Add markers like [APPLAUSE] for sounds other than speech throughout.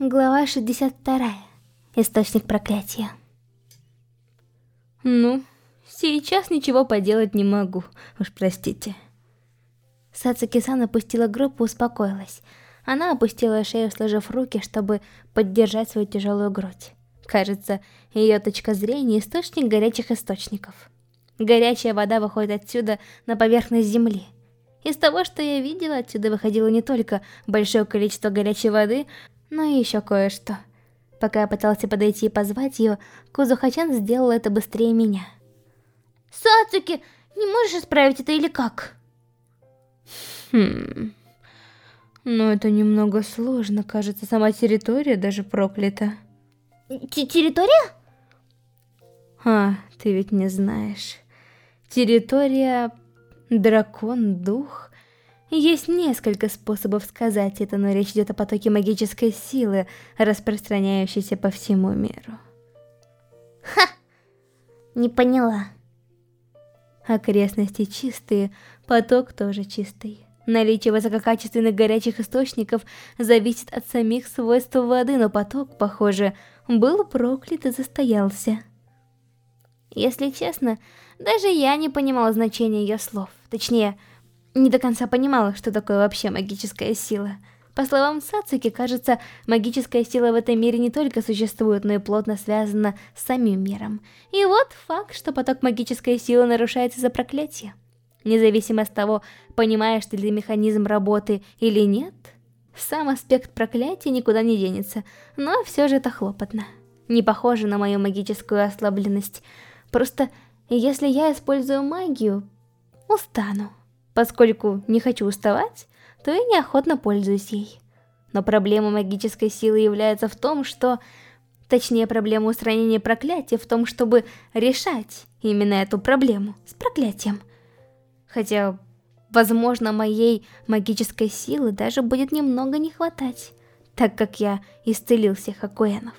Глава 62. Источник проклятия. Ну, сейчас ничего поделать не могу, уж простите. Сацуки-сан опустила группу и успокоилась. Она опустила шею, сложив руки, чтобы поддержать свою тяжелую грудь. Кажется, ее точка зрения – источник горячих источников. Горячая вода выходит отсюда на поверхность земли. Из того, что я видела, отсюда выходило не только большое количество горячей воды, но и еще кое-что. Пока я пытался подойти и позвать ее, Кузухачан сделал это быстрее меня. «Сацуки, не можешь исправить это или как?» Хм... Но это немного сложно, кажется, сама территория даже проклята. Т территория? А, ты ведь не знаешь. Территория... Дракон, дух... Есть несколько способов сказать это, но речь идет о потоке магической силы, распространяющейся по всему миру. Ха! Не поняла. Окрестности чистые, поток тоже чистый. Наличие высококачественных горячих источников зависит от самих свойств воды, но поток, похоже, был проклят и застоялся. Если честно, даже я не понимала значения ее слов. Точнее, не до конца понимала, что такое вообще магическая сила. По словам Сацуки, кажется, магическая сила в этом мире не только существует, но и плотно связана с самим миром. И вот факт, что поток магической силы нарушается из-за проклятия. Независимо от того, понимаешь ты ли механизм работы или нет, сам аспект проклятия никуда не денется, но все же это хлопотно. Не похоже на мою магическую ослабленность. Просто если я использую магию, устану. Поскольку не хочу уставать, то я неохотно пользуюсь ей. Но проблема магической силы является в том, что... Точнее, проблема устранения проклятия в том, чтобы решать именно эту проблему с проклятием. Хотя, возможно, моей магической силы даже будет немного не хватать, так как я исцелил всех Акуэнов.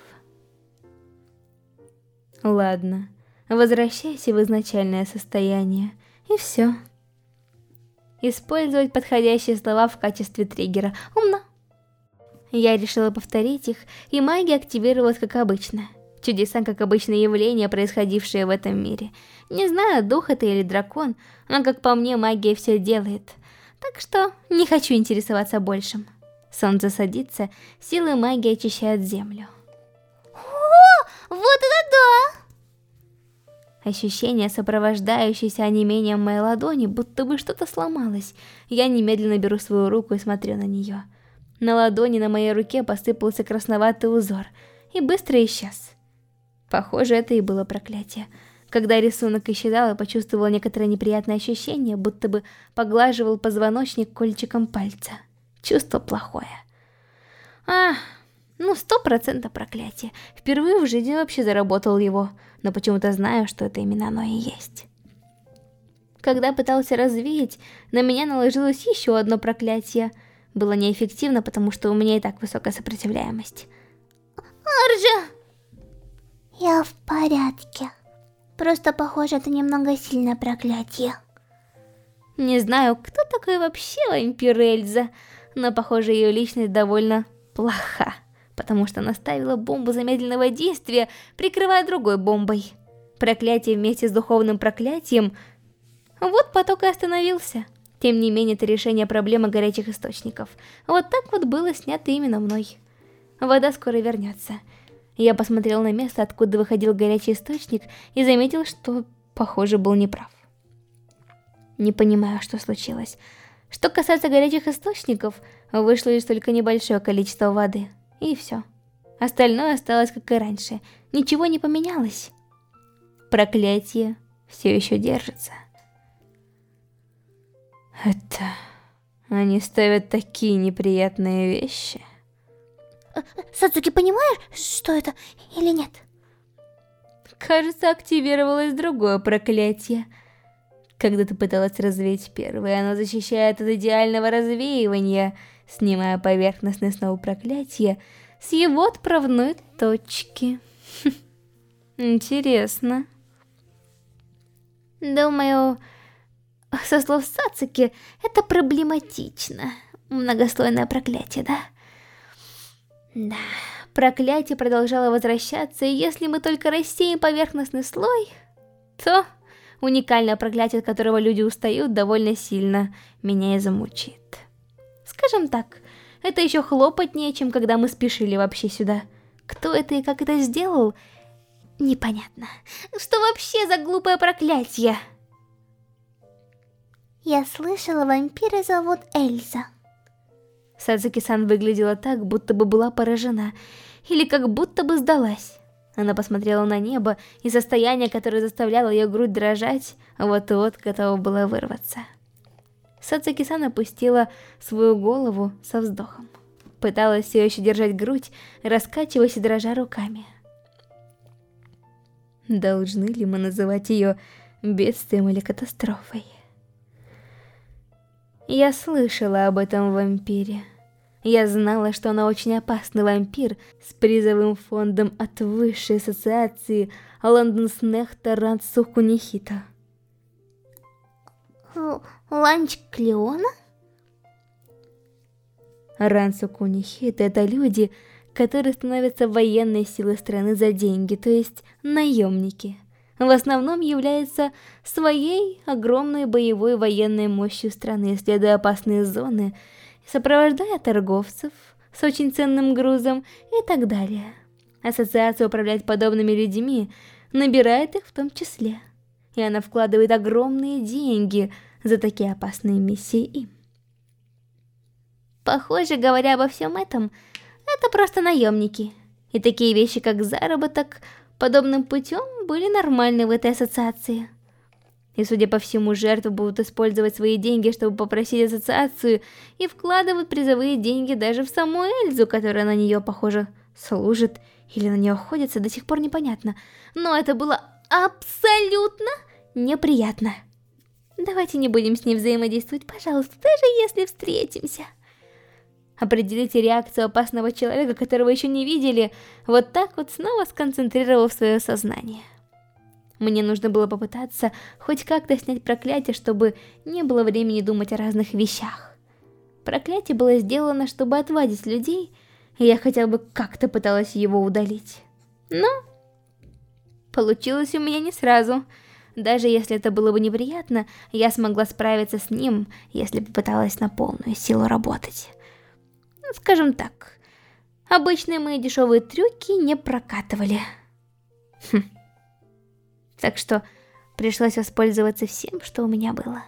Ладно, возвращайся в изначальное состояние, и все. Использовать подходящие слова в качестве триггера. Умно. Я решила повторить их, и магия активировалась как обычно. Чудеса как обычное явление, происходившее в этом мире. Не знаю, дух это или дракон, но как по мне магия все делает. Так что не хочу интересоваться большим. Солнце садится, силы магии очищают землю. Ощущение, сопровождающееся онемением моей ладони, будто бы что-то сломалось. Я немедленно беру свою руку и смотрю на нее. На ладони на моей руке посыпался красноватый узор и быстро исчез. Похоже, это и было проклятие. Когда рисунок исчезал, я почувствовала некоторое неприятное ощущение, будто бы поглаживал позвоночник кольчиком пальца. Чувство плохое. Ах... Ну, сто процентов проклятие. Впервые в жизни вообще заработал его, но почему-то знаю, что это именно оно и есть. Когда пытался развеять, на меня наложилось еще одно проклятие. Было неэффективно, потому что у меня и так высокая сопротивляемость. Арджа! Я в порядке. Просто, похоже, это немного сильное проклятие. Не знаю, кто такой вообще вампир Эльза, но, похоже, ее личность довольно плоха потому что наставила бомбу замедленного действия, прикрывая другой бомбой. Проклятие вместе с духовным проклятием... Вот поток и остановился. Тем не менее, это решение проблемы горячих источников. Вот так вот было снято именно мной. Вода скоро вернется. Я посмотрел на место, откуда выходил горячий источник, и заметил, что, похоже, был неправ. Не понимаю, что случилось. Что касается горячих источников, вышло лишь только небольшое количество воды. И все. Остальное осталось как и раньше. Ничего не поменялось. Проклятие все еще держится. Это... Они ставят такие неприятные вещи. Э, Сацуки, понимаешь, что это или нет? Кажется, активировалось другое проклятие. Когда ты пыталась развеять первое, оно защищает от идеального развеивания — снимая поверхностное снова проклятие с его отправной точки. [LAUGHS] Интересно. Думаю, со слов Сацуки, это проблематично. Многослойное проклятие, да? Да. проклятие продолжало возвращаться, и если мы только рассеем поверхностный слой, то уникальное проклятие, от которого люди устают, довольно сильно меня и замучит. Скажем так, это еще хлопотнее, чем когда мы спешили вообще сюда. Кто это и как это сделал, непонятно. Что вообще за глупое проклятие? Я слышала, вампира зовут Эльза. Садзуки-сан выглядела так, будто бы была поражена, или как будто бы сдалась. Она посмотрела на небо, и состояние, которое заставляло ее грудь дрожать, вот-вот готово было вырваться. Сацуки-сан опустила свою голову со вздохом. Пыталась все еще держать грудь, раскачиваясь и дрожа руками. Должны ли мы называть ее бедствием или катастрофой? Я слышала об этом вампире. Я знала, что она очень опасный вампир с призовым фондом от высшей ассоциации Лондонснехта Рансу Кунихита. Ланч Клеона? Рансу Кунихита — это люди, которые становятся военной силой страны за деньги, то есть наемники в основном является своей огромной боевой военной мощью страны, исследуя опасные зоны, сопровождая торговцев с очень ценным грузом и так далее. Ассоциация управлять подобными людьми набирает их в том числе, и она вкладывает огромные деньги за такие опасные миссии им. Похоже, говоря обо всем этом, это просто наемники. И такие вещи, как заработок, подобным путем были нормальны в этой ассоциации. И, судя по всему, жертвы будут использовать свои деньги, чтобы попросить ассоциацию, и вкладывать призовые деньги даже в саму Эльзу, которая на нее, похоже, служит, или на нее охотится, до сих пор непонятно. Но это было абсолютно неприятно. Давайте не будем с ней взаимодействовать, пожалуйста, даже если встретимся. Определите реакцию опасного человека, которого еще не видели, вот так вот снова сконцентрировав свое сознание. Мне нужно было попытаться хоть как-то снять проклятие, чтобы не было времени думать о разных вещах. Проклятие было сделано, чтобы отвадить людей, и я хотя бы как-то пыталась его удалить. Но получилось у меня не сразу. Даже если это было бы неприятно, я смогла справиться с ним, если попыталась на полную силу работать. Скажем так, обычные мои дешевые трюки не прокатывали. Хм. Так что пришлось воспользоваться всем, что у меня было.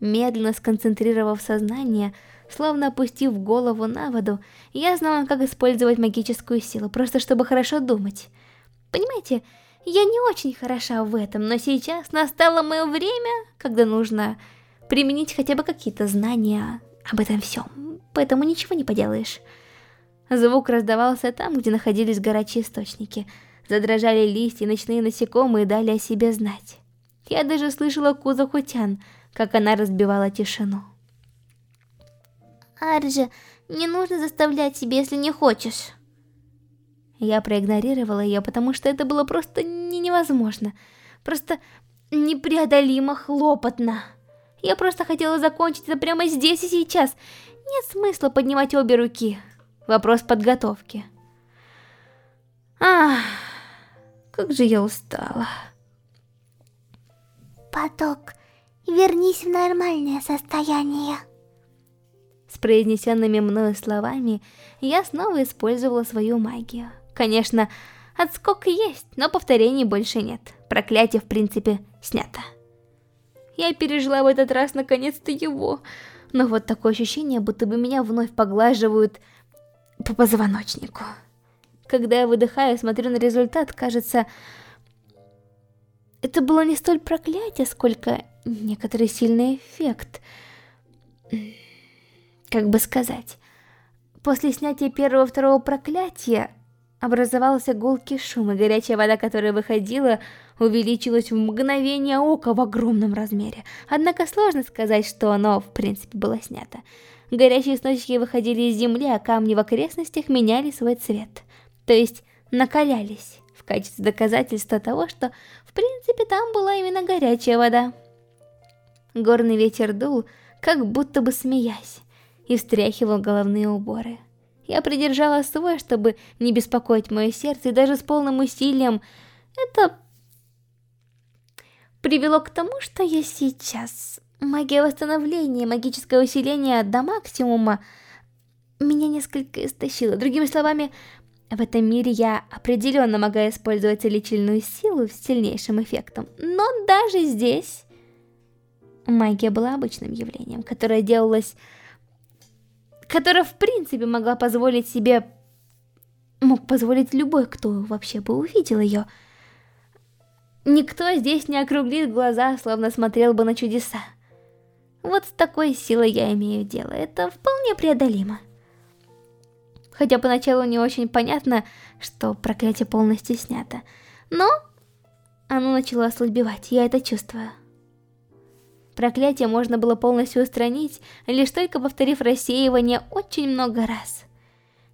Медленно сконцентрировав сознание, словно опустив голову на воду, я знала, как использовать магическую силу, просто чтобы хорошо думать. Понимаете, я не очень хороша в этом, но сейчас настало мое время, когда нужно применить хотя бы какие-то знания об этом всем поэтому ничего не поделаешь. Звук раздавался там, где находились горячие источники. Задрожали листья, ночные насекомые дали о себе знать. Я даже слышала Кузу Хутян, как она разбивала тишину. Арджи, не нужно заставлять себя, если не хочешь. Я проигнорировала ее, потому что это было просто не невозможно. Просто непреодолимо хлопотно. Я просто хотела закончить это прямо здесь и сейчас. Нет смысла поднимать обе руки. Вопрос подготовки. Ах, как же я устала. Поток, вернись в нормальное состояние. С произнесенными мною словами я снова использовала свою магию. Конечно, отскок есть, но повторений больше нет. Проклятие, в принципе, снято. Я пережила в этот раз наконец-то его но вот такое ощущение, будто бы меня вновь поглаживают по позвоночнику. Когда я выдыхаю и смотрю на результат, кажется, это было не столь проклятие, сколько некоторый сильный эффект. Как бы сказать, после снятия первого-второго проклятия образовался гулкий шум, и горячая вода, которая выходила, увеличилась в мгновение ока в огромном размере. Однако сложно сказать, что оно в принципе было снято. Горячие источники выходили из земли, а камни в окрестностях меняли свой цвет. То есть накалялись в качестве доказательства того, что в принципе там была именно горячая вода. Горный ветер дул, как будто бы смеясь, и встряхивал головные уборы. Я придержала свой, чтобы не беспокоить мое сердце, и даже с полным усилием это привело к тому, что я сейчас... Магия восстановления, магическое усиление до максимума меня несколько истощила. Другими словами, в этом мире я определенно могла использовать целительную силу с сильнейшим эффектом. Но даже здесь магия была обычным явлением, которое делалось... Которое в принципе могла позволить себе... Мог позволить любой, кто вообще бы увидел ее. Никто здесь не округлит глаза, словно смотрел бы на чудеса. Вот с такой силой я имею дело. Это вполне преодолимо. Хотя поначалу не очень понятно, что проклятие полностью снято. Но оно начало ослабевать, я это чувствую. Проклятие можно было полностью устранить, лишь только повторив рассеивание очень много раз.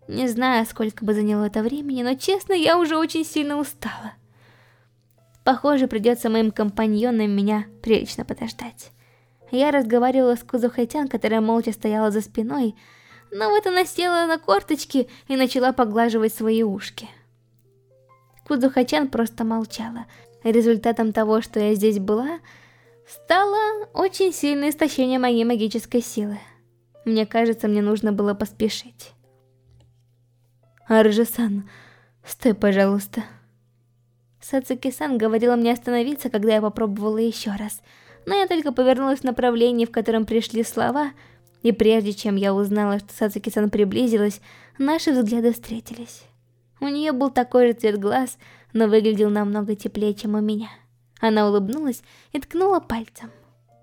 Не знаю, сколько бы заняло это времени, но честно, я уже очень сильно устала. Похоже, придется моим компаньонам меня прилично подождать. Я разговаривала с Кузухайтян, которая молча стояла за спиной, но вот она села на корточки и начала поглаживать свои ушки. Кудзухачан просто молчала. Результатом того, что я здесь была, стало очень сильное истощение моей магической силы. Мне кажется, мне нужно было поспешить. Аржи-сан, стой, пожалуйста. Сацуки-сан говорила мне остановиться, когда я попробовала еще раз. Но я только повернулась в направлении, в котором пришли слова, и прежде чем я узнала, что Сацуки-сан приблизилась, наши взгляды встретились. У нее был такой же цвет глаз, но выглядел намного теплее, чем у меня. Она улыбнулась и ткнула пальцем.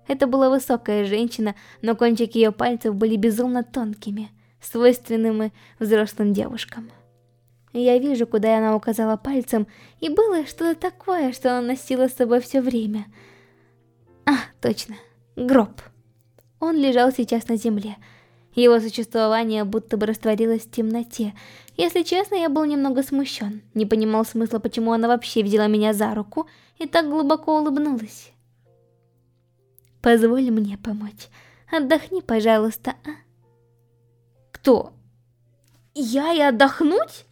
Это была высокая женщина, но кончики ее пальцев были безумно тонкими, свойственными взрослым девушкам. Я вижу, куда она указала пальцем, и было что-то такое, что она носила с собой все время. А, точно, гроб. Он лежал сейчас на земле. Его существование будто бы растворилось в темноте. Если честно, я был немного смущен. Не понимал смысла, почему она вообще взяла меня за руку и так глубоко улыбнулась. Позволь мне помочь. Отдохни, пожалуйста, а? Кто? Я и отдохнуть?